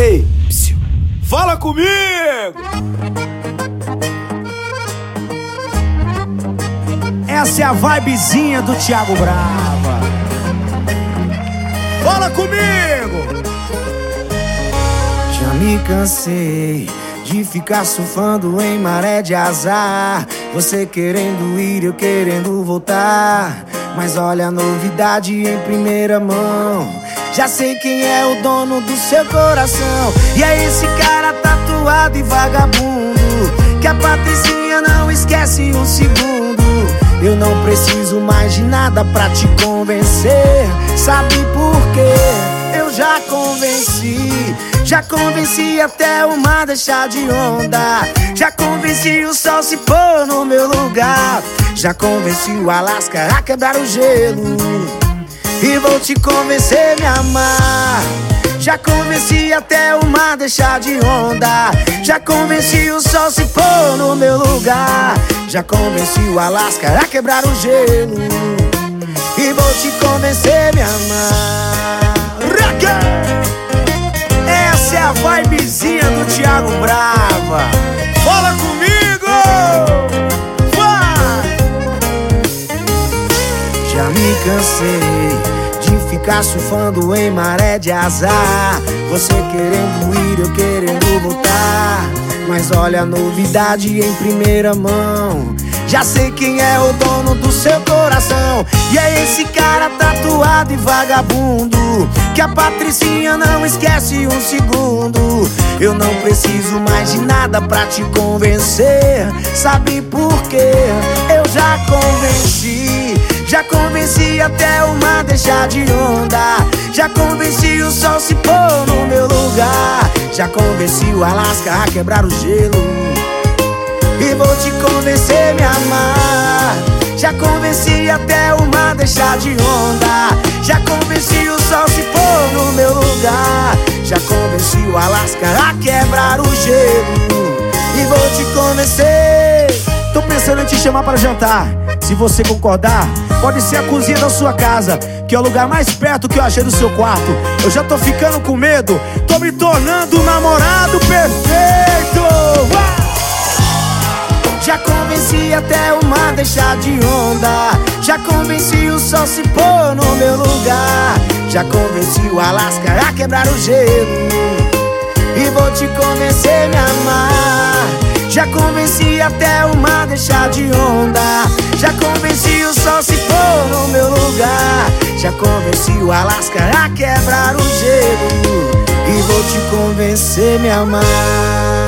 Ei, psiu. fala comigo! Essa é a vibezinha do Thiago Brava. Fala comigo! Já me cansei de ficar surfando em maré de azar. Você querendo ir, eu querendo voltar. Mas olha a novidade em primeira mão. Já sei quem é o dono do seu coração. E é esse cara tatuado e vagabundo. Que a Patricinha não esquece um segundo. Eu não preciso mais de nada pra te convencer. Sabe por quê? Eu já convenci. Já convenci até o mar deixar de onda. Já convenci o sol se pôr no meu lugar. Já convenci o Alasca a quebrar o gelo. E vou te convencer a me amar. Já convenci até o mar deixar de onda. Já convenci o sol se pôr no meu lugar. Já convenci o Alasca a quebrar o gelo. E vou te convencer a me amar. Essa ficar surfando em maré de azar. Você querendo ir, eu querendo voltar. Mas olha a novidade em primeira mão. Já sei quem é o dono do seu coração. E é esse cara tatuado e vagabundo. Que a Patricinha não esquece um segundo. Eu não preciso mais de nada pra te convencer. Sabe por quê? Eu já convenci. Já convenci até o mar deixar de onda. Já convenci o sol se pôr no meu lugar. Já convenci o Alasca a quebrar o gelo. E vou te convencer me amar. Já convenci até o mar deixar de onda. Já convenci o sol se pôr no meu lugar. Já convenci o Alasca a quebrar o gelo. E vou te convencer. Tô pensando em te chamar para jantar. Se você concordar, pode ser a cozinha da sua casa, que é o lugar mais perto que eu achei do seu quarto. Eu já tô ficando com medo, tô me tornando um namorado perfeito. Já convenci até o mar deixar de onda. Já convenci o sol se pôr no meu lugar. Já convenci o Alasca a quebrar o gelo. E vou te convencer a me amar. Já convenci até o mar deixar de onda. Já convenci o Alasca a quebrar o gelo. E vou te convencer me amar.